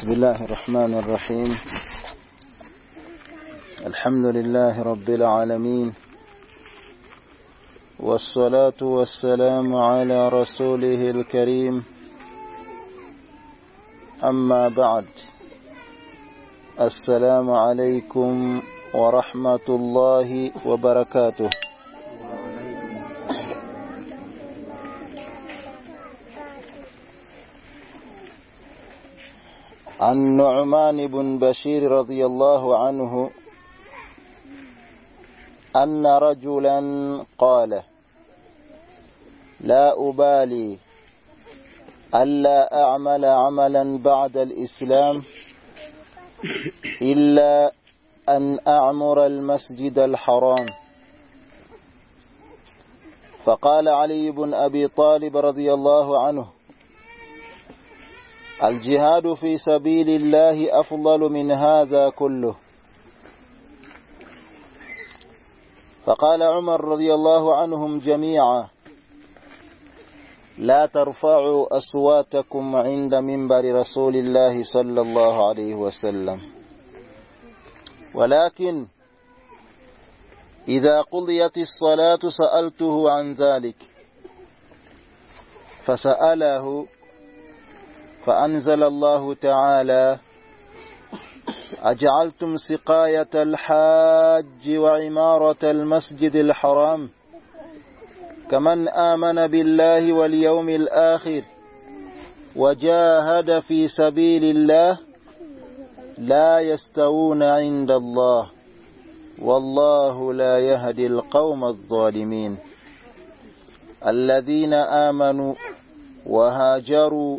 بسم الله الرحمن الرحيم الحمد لله رب العالمين والصلاة والسلام على رسوله الكريم أما بعد السلام عليكم ورحمة الله وبركاته عن نعمان بن بشير رضي الله عنه أن رجلا قال لا أبالي ألا أعمل عملا بعد الإسلام إلا أن أعمر المسجد الحرام فقال علي بن أبي طالب رضي الله عنه الجهاد في سبيل الله أفضل من هذا كله فقال عمر رضي الله عنهم جميعا لا ترفعوا أصواتكم عند منبر رسول الله صلى الله عليه وسلم ولكن إذا قضيت الصلاة سألته عن ذلك فسأله فسأله فأنزل الله تعالى أجعلتم سقاية الحاج وعمارة المسجد الحرام كمن آمن بالله واليوم الآخر وجاهد في سبيل الله لا يستوون عند الله والله لا يهدي القوم الظالمين الذين آمنوا وهاجروا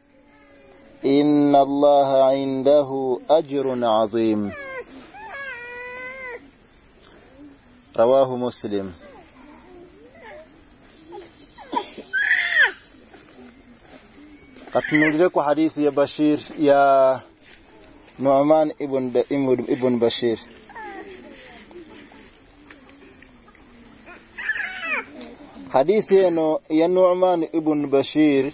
ان اللہ عنده اجر عظیم رواہ مسلم أتنجلك حديث يا بشير يا نعمان ابن ابن بشير حديث يا نعمان ابن بشير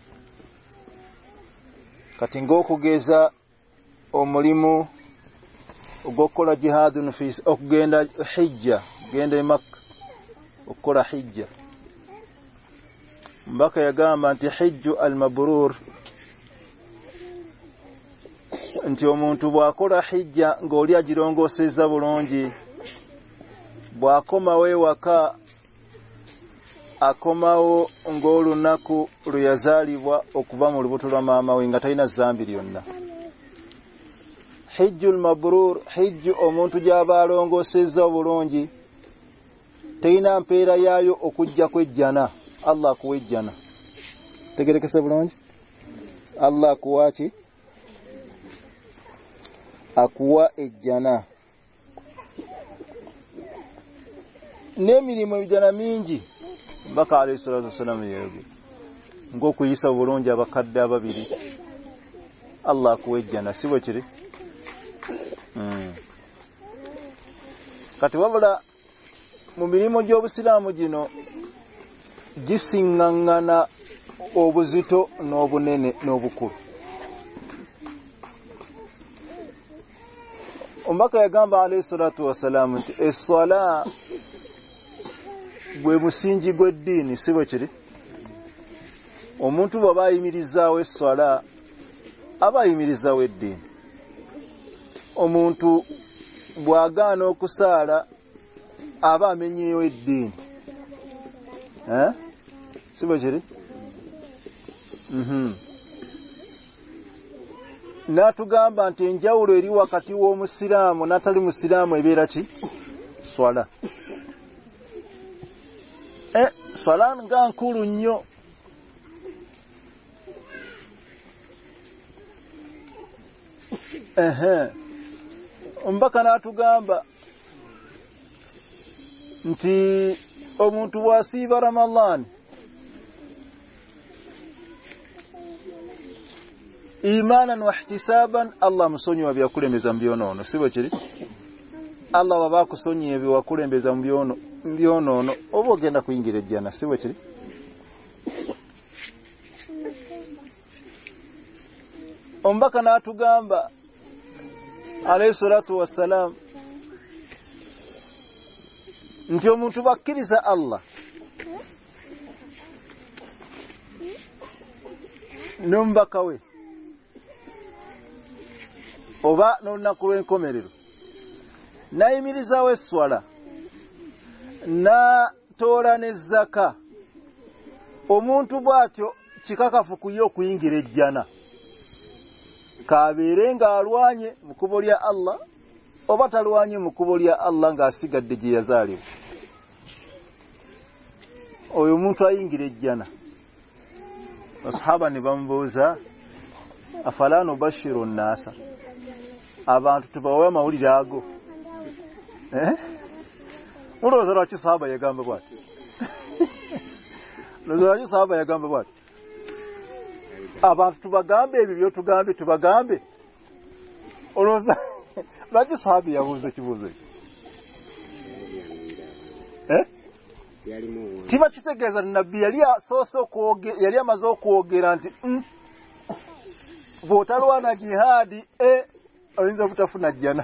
کٹ گو گیزا مریمو گوڑا جہاد گیند شہجو الم برور شہجہ گوڑیا جروں گو سیزا بڑوں جی باکو کا آ کوئی نہبر پیرو جانا اللہ کو بکیسور سلام جی گو کوئی سبری اللہ کو سلام جینو جسا نا اوپوزٹ نو بکو کہ مش دین سبر امنتو بابا اِمیر جاؤ سواد آب آئی مری جاؤ دین امنتو گانو سا آب آنجر کار مسا مسا میوادہ گڑ گی امن ایمان صابن اللہ سونی بابیا کو اللہ بابا کو سونی کو جام بھی وہ سراتوسلام جو موٹو اللہ نمبا کا میرے نہیں مری سا سوڑا امون تو بات چیپ گریج گیا ناویریں گاروانی مکوبوریہ اللہ تروانی موقبوریہ اللہ گاسی گڈ گیا امن ترجیح با ہم بوجھا فلانوا شیرون ناسا بھا معی جا گو انہوں سر رات بھیا گہم رات صاحب آبادی رات چیز گران ووٹارو نیا گیا نا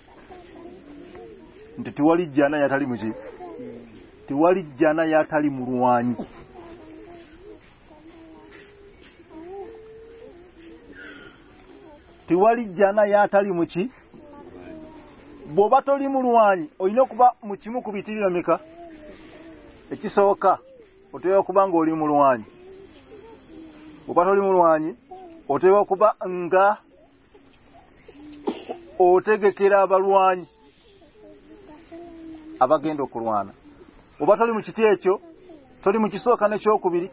تیواری جانا مچھی ٹیواری جانا مروان ٹیواری جانا تاری مچی بوباتی مڑوان اُنہ مچوبی گامی کا سو کا اتوا گڑی مروان بوباتی مروانی اٹھی بنگا کے کاروان آبین رو کروانے چیٹیا چو تھے مجھے سوکھنے چو کبھی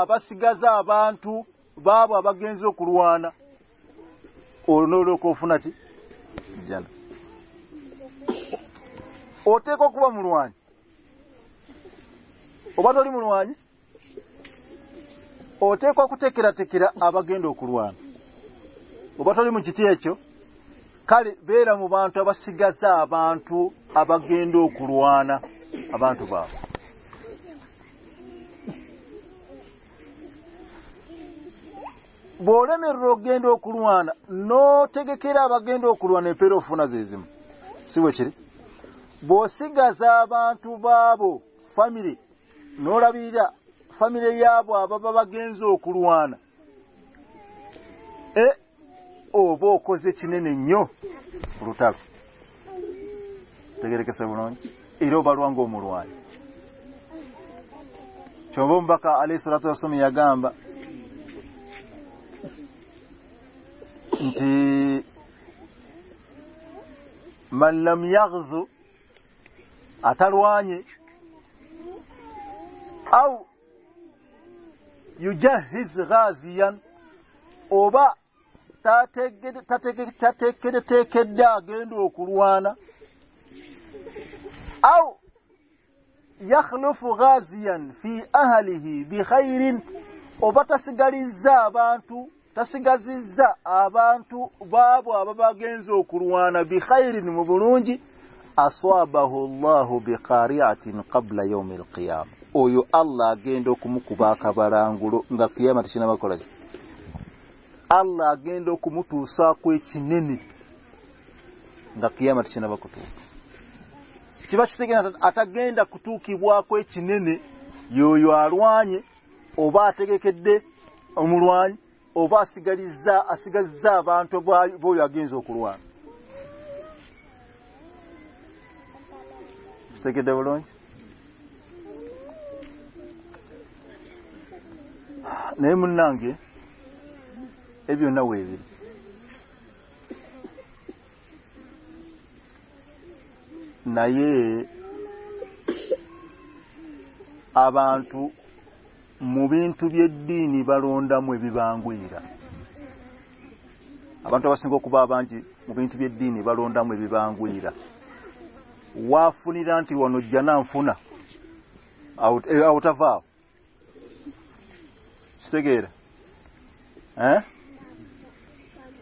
آبا زا آن ٹو باب آبین کروانو کوکوا مروان وہی مروان کروانے مجھے چو خالی روانگان بو رو گینڈ کڑوانا نو ٹھیک گینڈ کر جا بانٹو بابو نو راب فمی گینجو کڑوان اوبو کو چلنے ایرو بڑوان گو مروان چمبو بکا علی سرا تو مغا ہم جی ملیاغ زو اتروانے غازی اوبا گینڈو کروانا آؤ یخلفغازی بخری تسنگان بھائی جی آس وہ اللہ بخاری قبل قیام او یو اللہ گیندو کم کبا خبریا مرچ نما کو اللہ گا کوئی چکی مرچو گئی کوئی چنوانے امڑوانگ اے بھی آبان ٹوبی دی نبار موبین ٹو بیٹھا رن دا وا فونی نوانا پونا آؤٹ آف و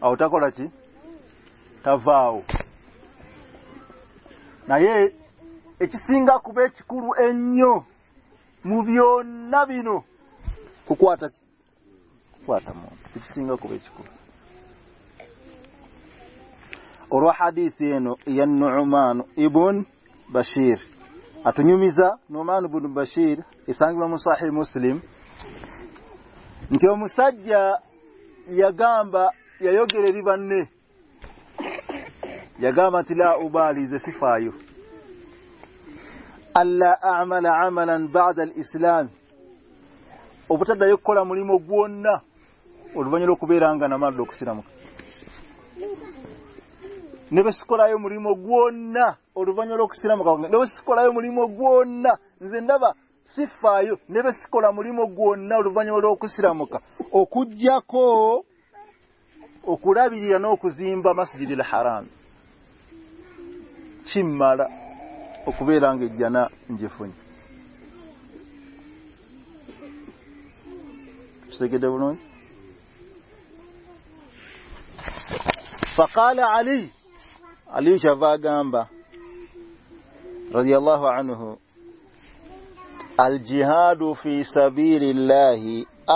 آٹا کوڈ چیگا کبھی نوٹا کب ہادی بشیرو میزا نومان ابن بشیر یہ سنگ لو مس مسلم سجا یا گام باد موگو روک سروس نوڑا میم ارب سرکو رضی اللہ الفی سبیر اللہ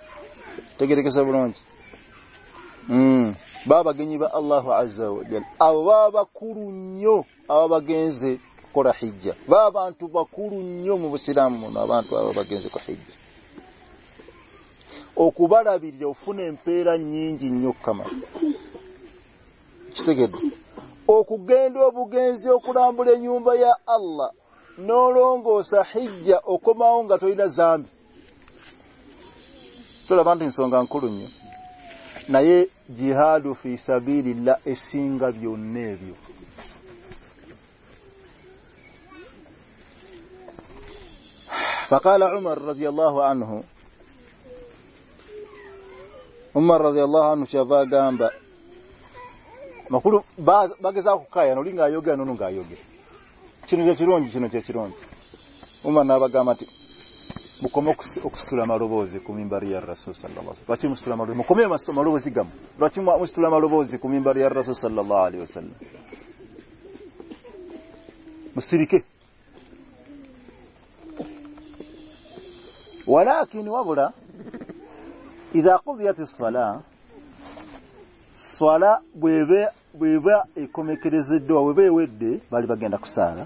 بابا گنجی بہ اللہ بابا گیسے بابا سی رامیہ پنم پیرا نیجیو کما گینڈیا اللہ نوروں گو سا ہی وہ کما گا تو زام چرو چینج چیڑا مطلب رسرین بڑا میری ریز بگ نکار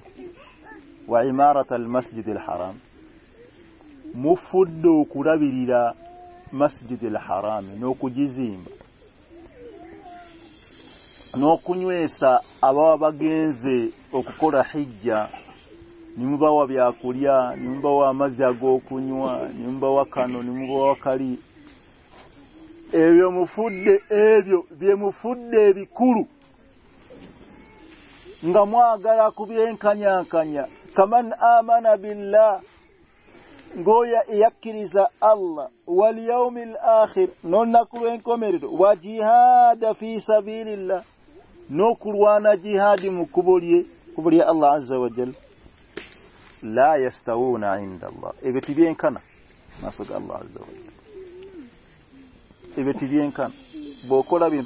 ویمار مسجد مفا ویری مسجد نو کھی نو کباب مزا گو کبا کانوا خریوا مو گیا فمن آمن بالله الله عز عز لا يستوون عند bintu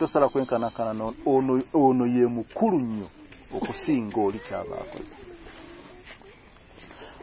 ono ye mukulu nnyo okusinga oli kyaba akoze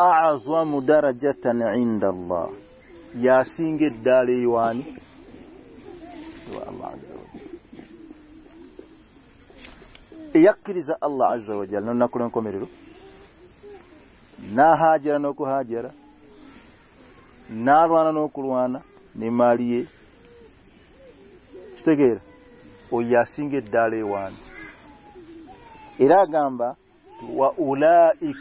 اعظم عند الله الله الله عز عز وجل وجل يكرز لكم نا هاجر هاجر نوكو نا روانا نوكو روانا نو حاجر نہ یاسے داڑے وا گا یقیر اللہ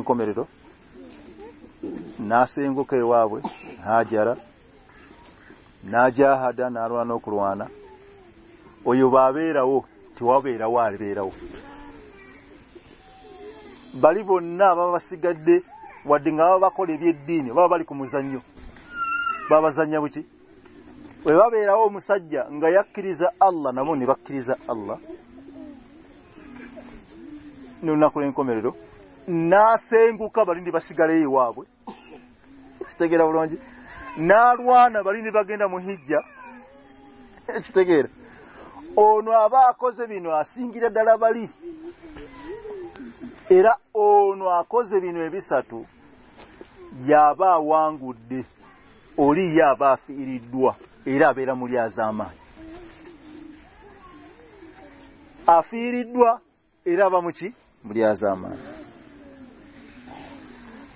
کو میرے دو نا سے او باب روا بیچی بابا بی راؤ مساجیہ آلہلہ نا من اللہ کو میرے نا سے نو آبا آکو جنگی دادا بڑی نو آپ آپ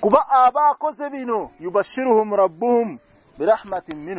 موبا آبا آکو نوبا سر ہم بھما تین مین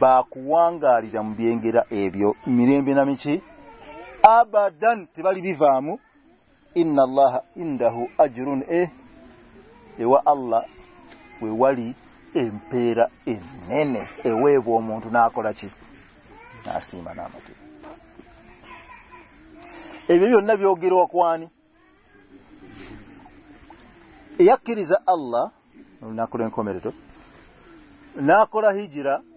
اللہ میرے نا جیرا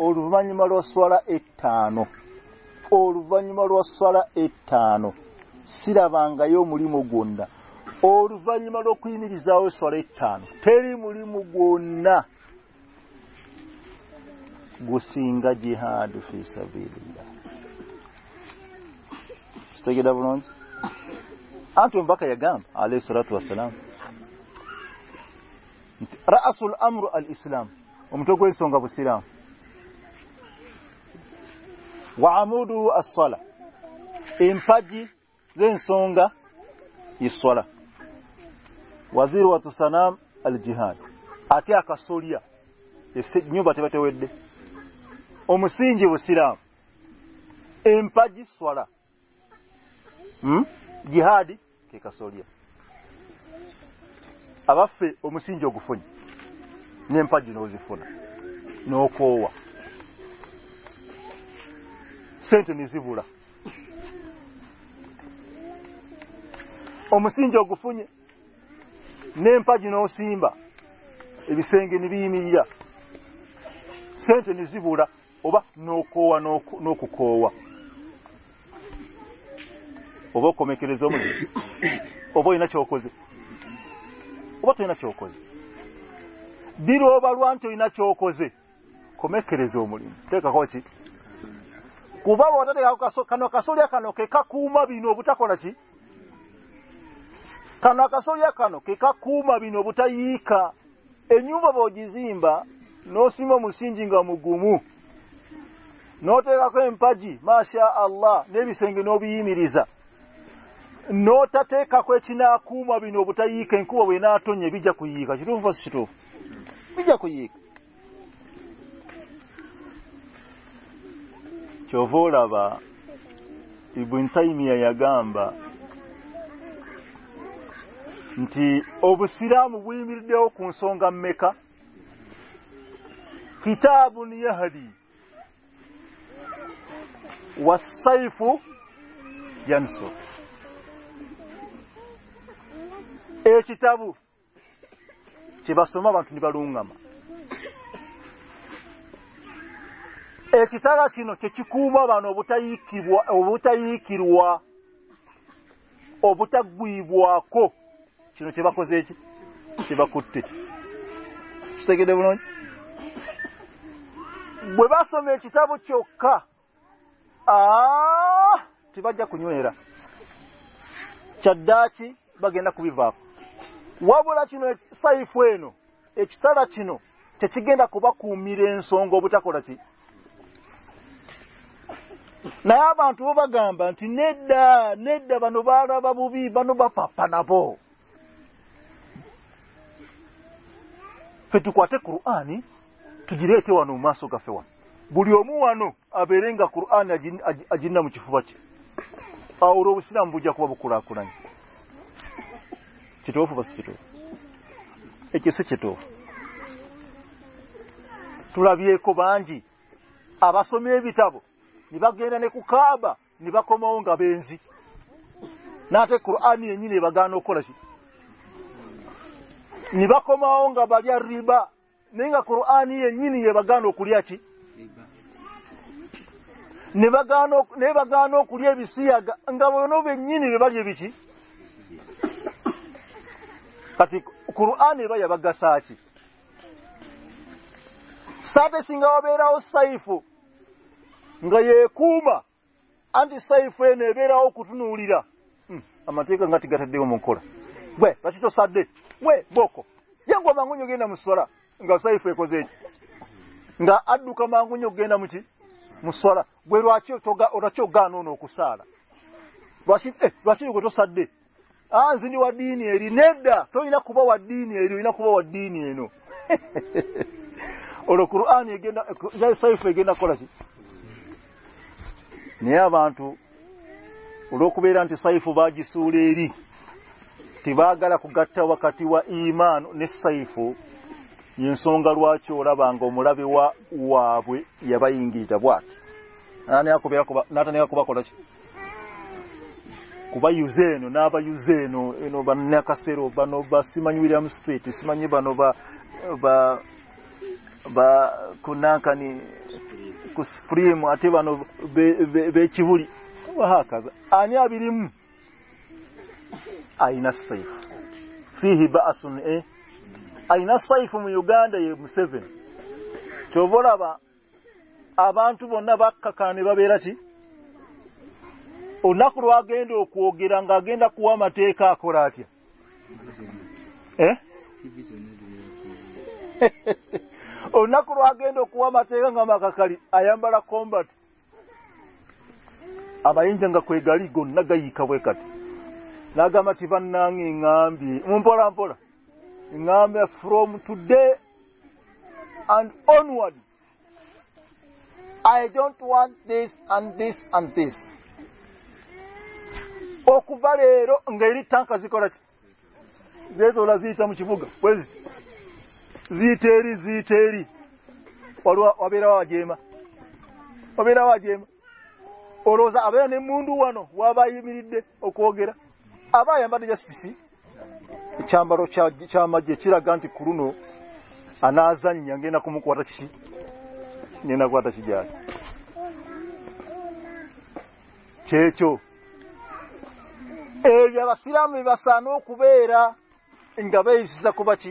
جہاد امر السلام امر سوں گا سیرام وامو ڈولا وزیر وطلام الجان اتیا گفن پاتی نوکوا گف پہ سینگی نی می بوڑا نو نو چوکو چوکوان چوکو میک میرے کو کو ماب نوبسی نوا کُ مت این میم نو جام گوملہ میرے سنگ نو میرے نونا نوبائن کبھی نا چوراب بنسائی مہم ابشرام وی مردو کونس گاہ میکا کتابی فوسو چوباس منگا ما چیٹار چڈجاچی باپین چین چی گینا کب کمرے نا بانٹو با گا نیڈا نیڈا بانوبا پاپا نبو خیتو کون ماسو گا بڑھیا مو رینگا کر بوجھ بابوانی چیٹ چیٹو سے گانسیب کو آپ آگا ساتا سائیف سی رو نی دا مطلب ساتھ گی نا مسوارا سائی فو کا منسی مسوڑا گانو نو کو ساتھ نی آن رو کون سی فو با گیسوری با گارا گارانساروا چوڑا باغ مرابی دیہ نیا کوئی بانوب ناکی فری من چیوری آنے آبری آئی نا سی فریب آس آئی نا سائمسن چو رابع آبان کا نا کوروا گئے کو گیر گا مت from today I don't ناسان چھ چو نو کبھی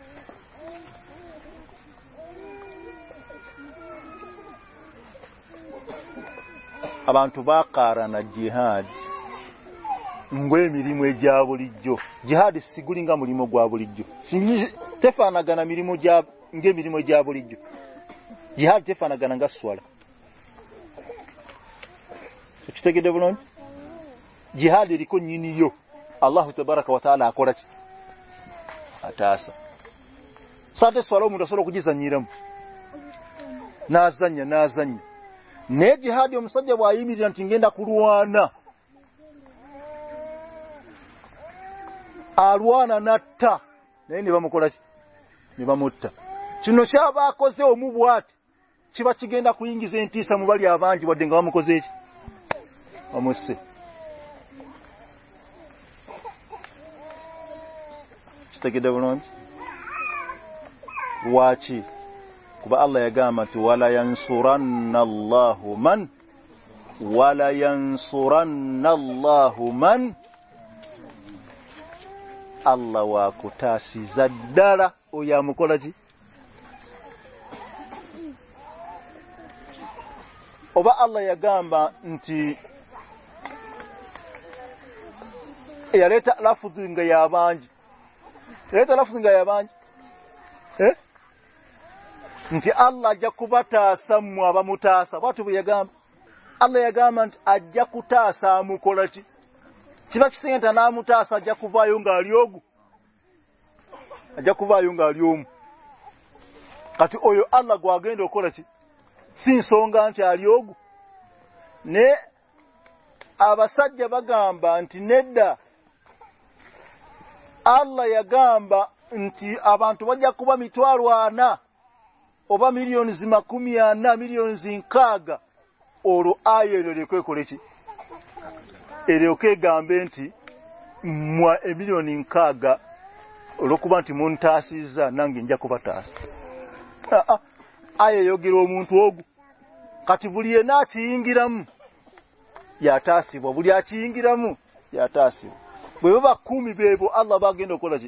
جہاد مل جاور یہ فن گنگا سور جی ہر اللہ تب رکو اللہ سات سرو مر نیرم نا زنی نا زنی ne jihadi omusajja bwayimirira nti ngenda kulwana alwana natta naye nebamukolaki nebamutta kino kyaba akoze omu bwati kiba kigenda kuyingiza entiisa mu bali abangi wadde nga bamukoze eki omusse kitegedde bulungi waki allah nti ابا اللہ اللہ جی ابا اللہ گام گیا eh? اللہ مو آسا گام آ گاہ مواسی چلا نا متاگو سن سو گوا سات نیڈا گامبا میٹو نا بہ مرین جما کمی نا میرم کا میرا رواں منٹاسی نگی بتا آئی کتھی نا گیر گیر بہی بی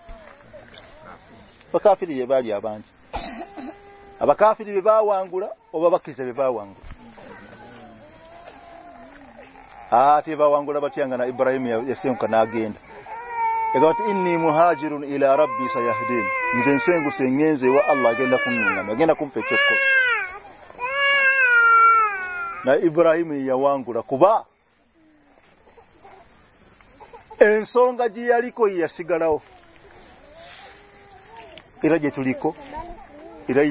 کا باقی باغور باقی آنگاہیم کروا سنگی عاری گ سگڑا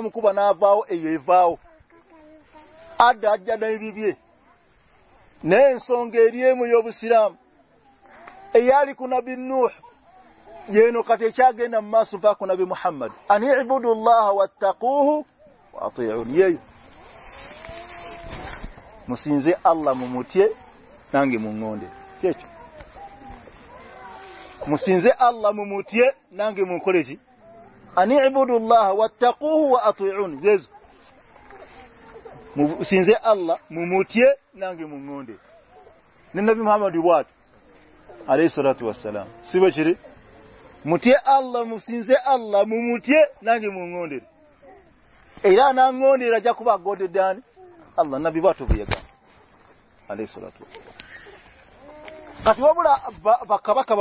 منا باؤ اے باؤ نہیں سونگری نو یہ چاہے نما سب نبی محمد اللہ کوئی مسین سے اللہ مومو نانگے منگوے مسنجھے اللہ ممے مو کو اللہ سے ممے مندر متھی آ ممتھی نگی مندر اہم آج اگو دلو گئی گندیکیا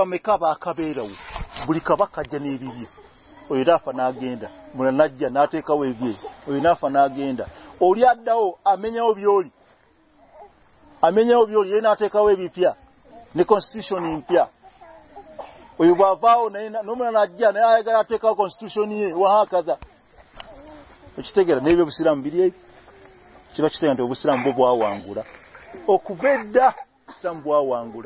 کانسٹی ٹیوشن بوگور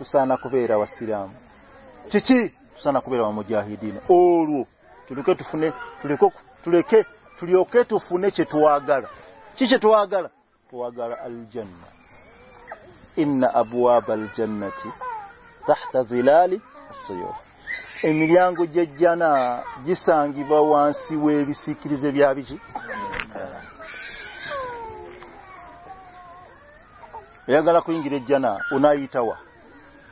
گڑھن ابو اب جنوگ نا جیسا گلا کو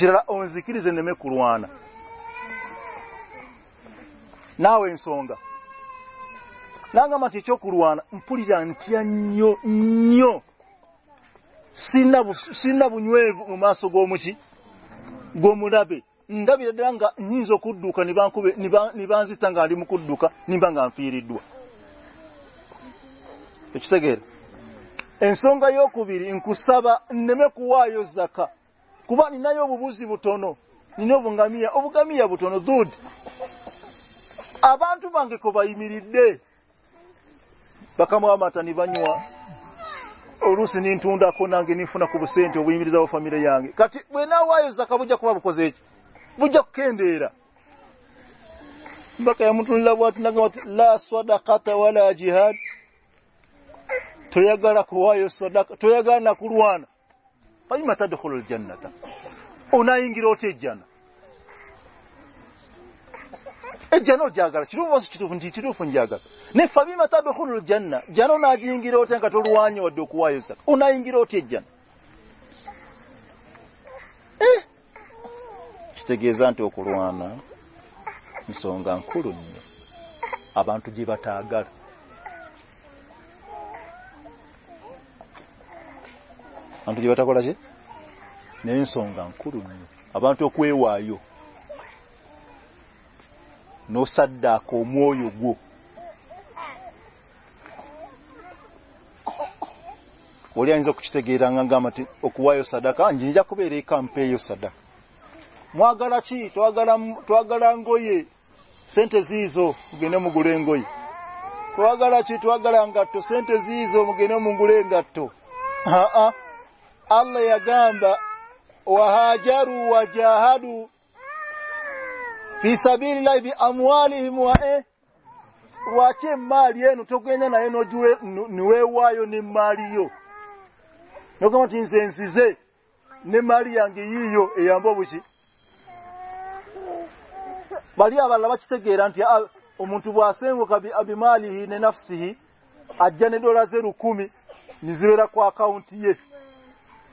چرمے کوروانا موروانا پوری نا گیس دباگ دکھا گا پھر اینسبے بجی بوت نو گام گامی بت نو دودھ آبانے باقا مو روسی دا نگی فن سے جنو جاگر مت دکھنا جنوبی انگی روٹی جنگا ناگان تجیٹ گرا گا مو سرکا جی جا پے گر گئی نا مغرے مغرے ماری نئی نو ماری ماری گئی بوسی بھاری گیران تھینچواسل ابھی مالی نہیں نفتی آج جی تو روکومی نجا انتہ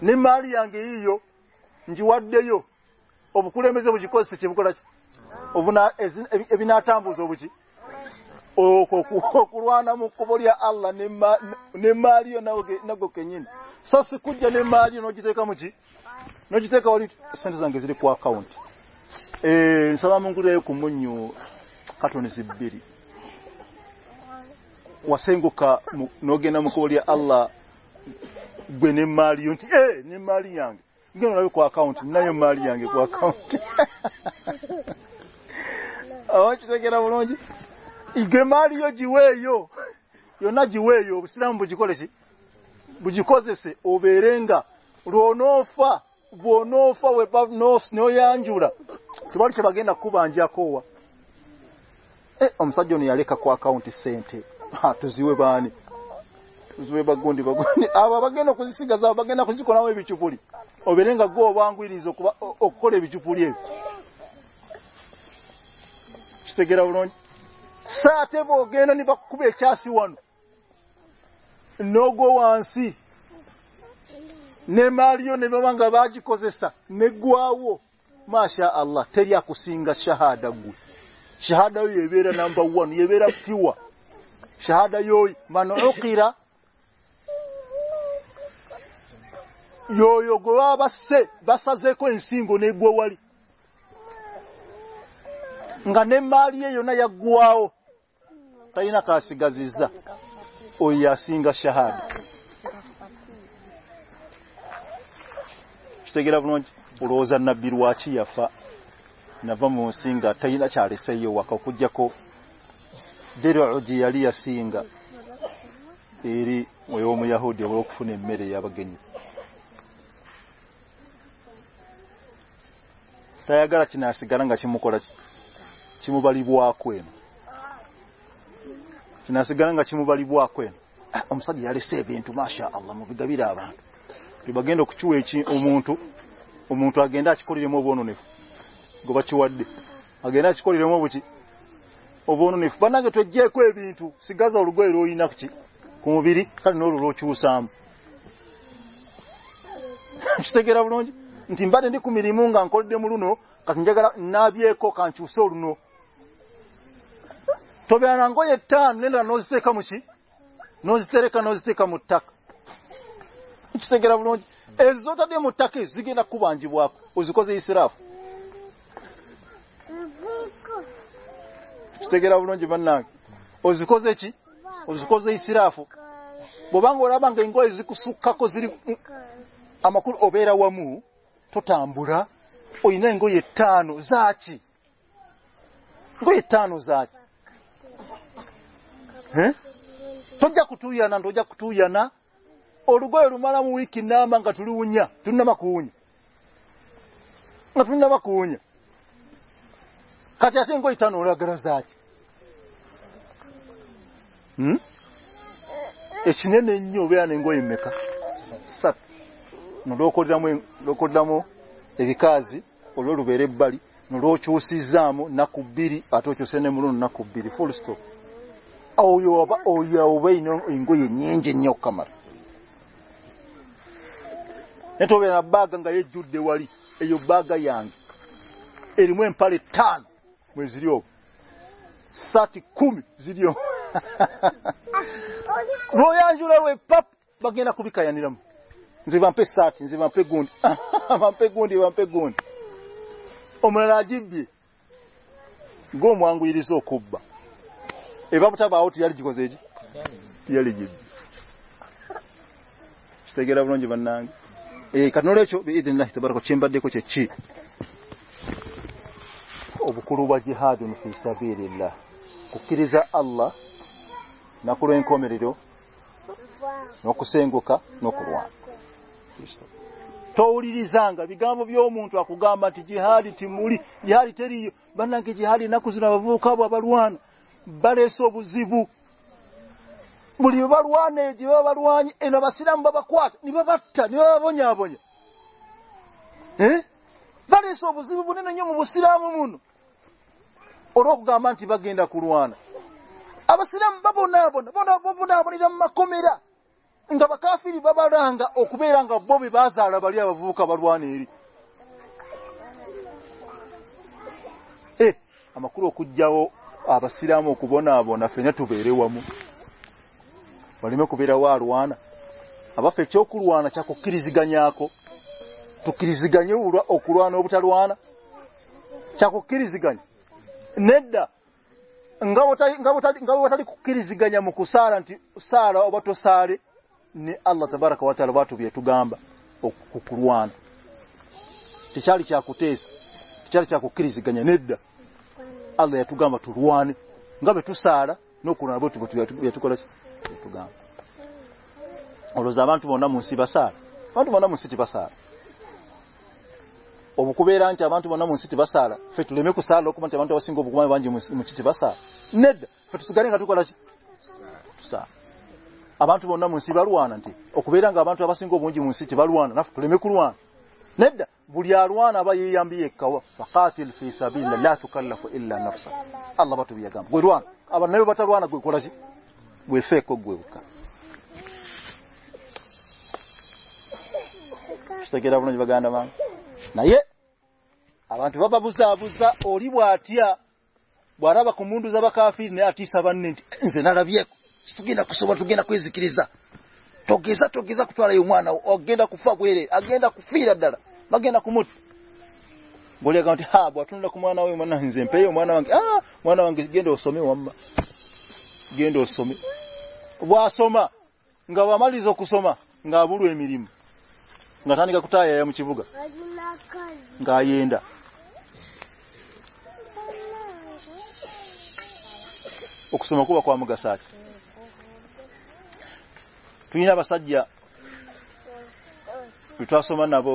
گے سلام کم کاٹون سبھی نو گے نمک اللہ نکو بان جی آم سا جو اکاؤنٹ گوزا گانا چوپوڑی چاسوان روزن بیوا چی نب موسی سے یہ وقت اےری مو میا ہوا گی تیگ چن سک گرنگا چمو بالی بو اکوین سک گرنگا چموبالی ماشاء اللہ گندی گندا چھ گندا سام میری من کو نا بھی کون چو سو تبھی آجام نو جترے کا نواک چ پا گرا بولے مت کون جیو آپ اجوا جائیسر آپ پیتے گرا بولنا اجوکی از کوئی سر آپ بوبا بن گئی آبیر مو ایٹانوزاچو ایٹانواچا کتو جانا کتوں گا منگاڑا تمہیں گرسداچ اس نے کا روٹ جام روٹ باڑی رو چوسی جامو نبی آٹو چو سم ناکیری پولس تو با گنگا دیوالی او با گیا کم زریو نکان جی باپ چیمبر اللہ نہ گاریوارے جیو آ سرام با بار بار سو نہیں سریام رگ دانا گیندا کو روانہ کو میرا چو گا کو چکو گا کری جگ سار سارا ری اللہ چاک چاقو ندہ نا منسی بساڑی آپ انتبارے ارے بوٹھی با کو من روزہ بافی سا رابطی بلی گا باتھ ناٮٔیما نا نا گیندوسمی گیندوسمی سما گا ما لیما گا رو میرے گھر گئیم سمانب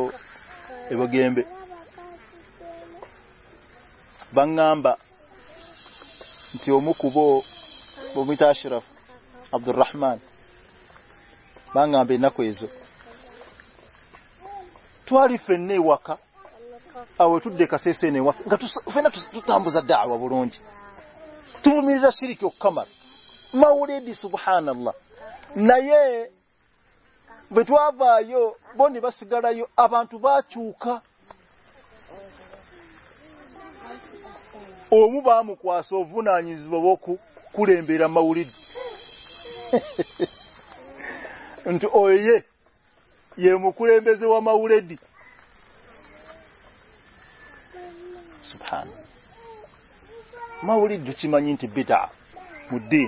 گیم بہ جمیتا اشرف عبد الرحمان بانا بھی نا کوئی فین نیو اب دیکھا سی سی نیو ہمری چکا مارے ڈسو ہر ل نائ بتو آ بندی بس گرو آبان چوک او بکوا سو بنا بو کور معیے معرمانی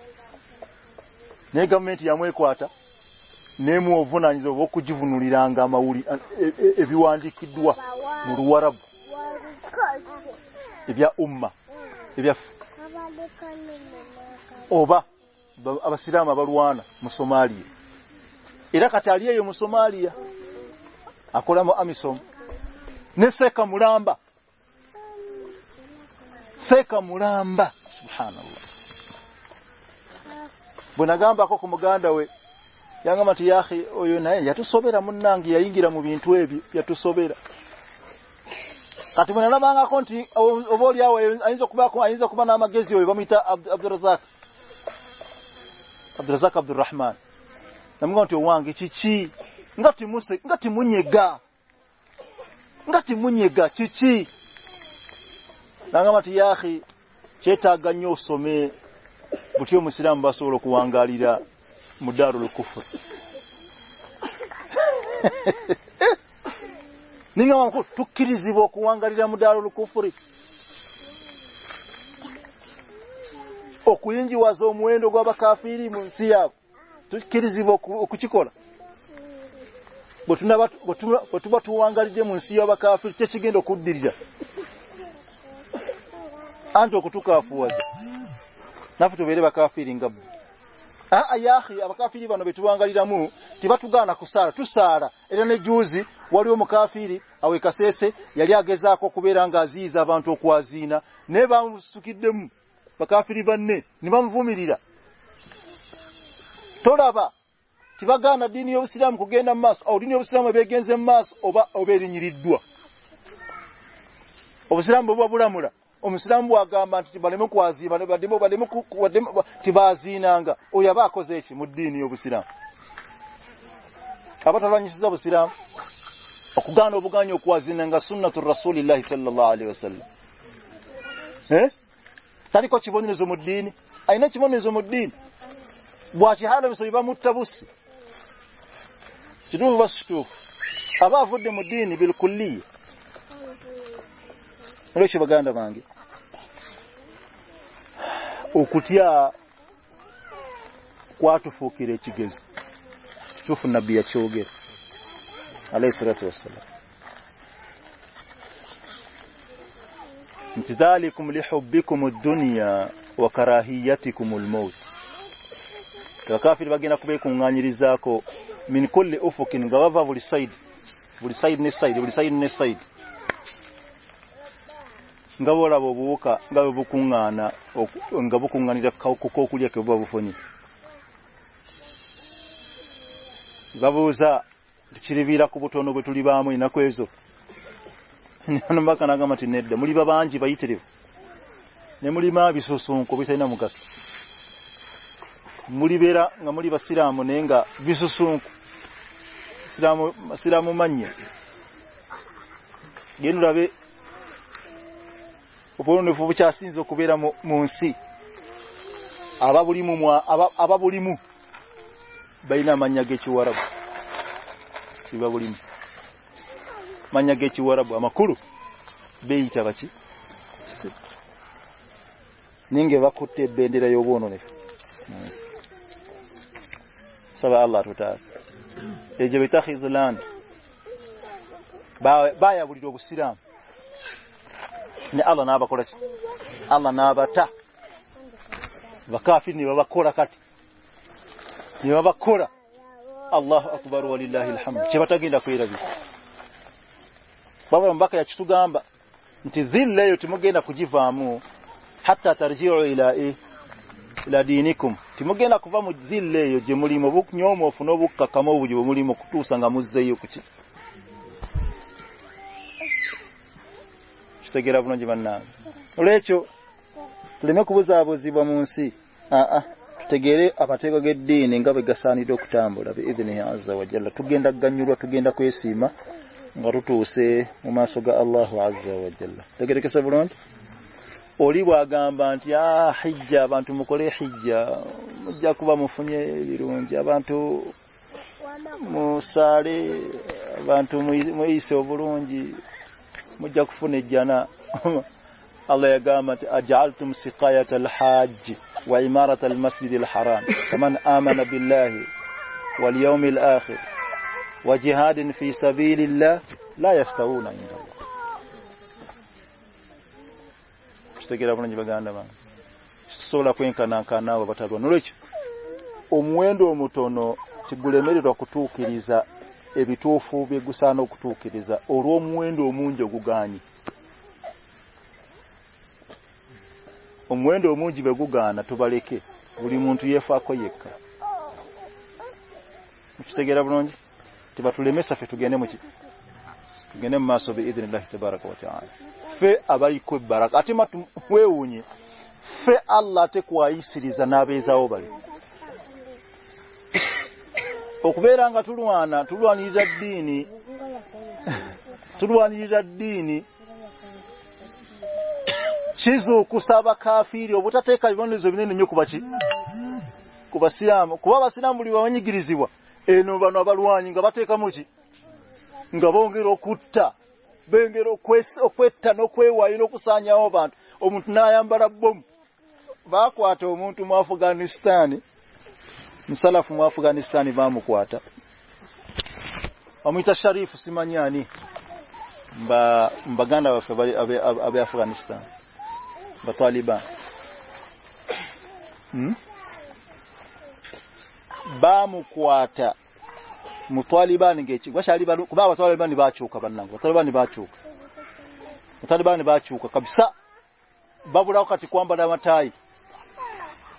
نی گرمینٹ مو ایکٹا نی موبائل مسماری مسماری بناا ہم گاؤ یہاں سبیرا من گیا گیرو سبیرا نام آئیمانحمانگیٹ مسلم میٹ چی نگا مت یا بوٹو مو گاری جیوان گاری اوکے جیو اکو چیک گاری نا پھوا کا ما فری اویسے یعنی گے جا ری جا بوازی نا نی باؤں سوکی باندھ نام سری گین مسے ریڈ بوبا بڑا مرا مشرمالم بالکل اوہ آئی مددین گانو گانا سُننا سلسلے آئی نا چیزمدینس مسطو مددینا گانا بانگی جب دنیا وہ کرایہ کمل موت نے سید گو را بابو فنی گاؤں بٹ نوڑی بام جو نا مجھے میری بابا جی بائیریو میری مو کبھی نام کا میرا میری وقت سوا اللہ تخیذ اللہ نابا اللہ کا اللہ اکوبار تکا بن جا چولیما کو منسی اپنے گا سانی دکھا دیں گیندا گانا گیندا کو سب ار گا بانچیا بانٹو مکڑا مفن رونجیا بانٹو مسارے بانٹو رونجی mujja kufuna ejjana allah yagamba nti ajaaltum siqayat alhaji wa imarat almasjidi alharam faman amana billahi walyaumi lakhir wa jihadin fi sabili llah la yastawuna inda llah kitegera bulungi baganda bange kisobola kwenkanankanaabo batalwa nolwekyo omuwendo omutono kigulemererwa kutuukiriza ابھی ٹو فو گو سانوی اور گانوین جی گانا منتری بار بار کوئی جاؤ بھائی obey راٹو رواں نا ٹولوانی ٹولوانی سیزو کسا با فیری لذیذ افغانستان افغانستانی امیتاب شریف سیمانیاں افغانستان طالیبان بامکوٹا طالبان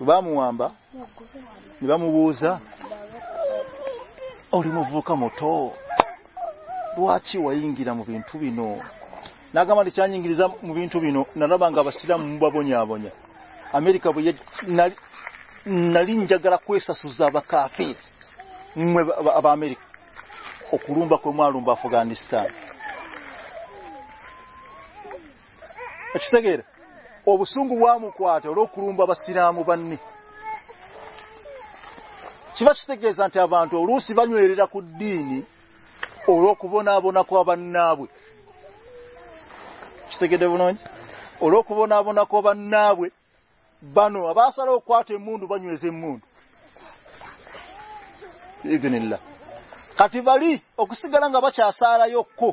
بوا ہم کا موسی انگی مبینت بھی نو نا گا مجھے نا بن گا سا بونی امیرکا یہ ناری جگہ کو مارگانیستان بو سنگوا موٹے رو کم باسی منبا چھت گے جانا بانت روسی نو نی اب رو کو نا بونا کھتنی اور بونا کو سارا منسے من یہ کات باری اوکے گلنگ آ سارا کو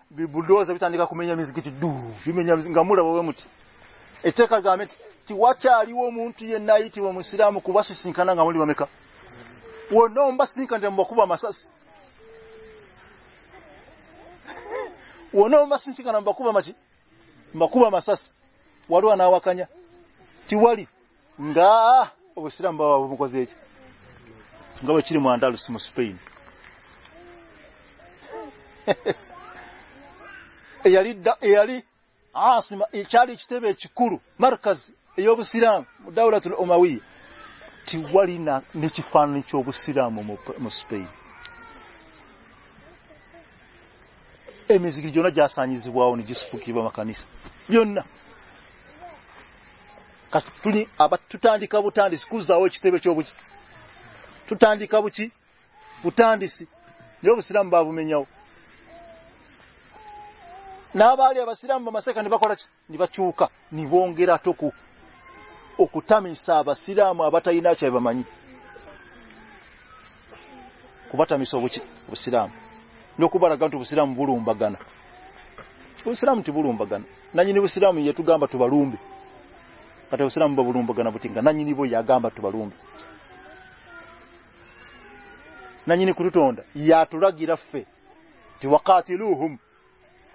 بلڈواز بکوبا ماسوسان بکوبا مچھلی بکوبا مساس نا تیواری چیز مرکز سری نا نیچہ پوبھ سموس پی امیج ن جاسانی زبا کس دو چوبچی سیرام بابو مو n'abaali abasiraamu bamaseka nebakola ki nebakyuka nibongeratoku okutamisa abasiraamu abatalina kya bamanyi kubatamisa obusiraamu nokubalaga nti obusiraamu bulumbagana obusiraamu tibulumbagana nanyini busiraamu yetugamba tubalumbe kati obusiraamu babulumbagana butinga nanyini bwe yagamba tubalumbe nanyini kututonda yatulagira ffe tiwakatiluhum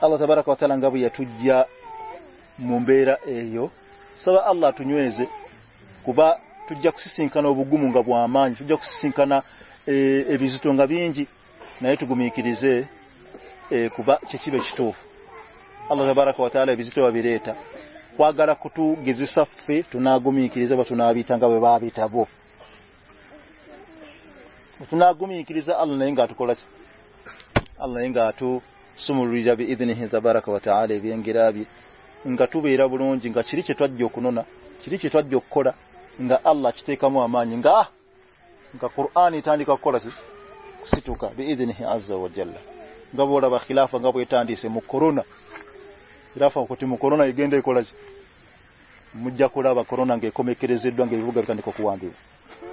چلاتا بارہ کتالی تجیاں ممبیرا you sir آللہ گموں گا بوا مجھے خانا جی گھومے چیتو آللہ بارہ کوارا کتو گیزو نا گھوما گھوم نہیں گاتو اللہ سمر ادینی بار آل گیرا دوں جنگ چری چیٹوت جکن چیتوا جکوا آللہ چھت کما مور آدی کا اللہ گا ڈابا کھیلا گواندی موکور نا گیندے سے میزیٹ نگی گرکانی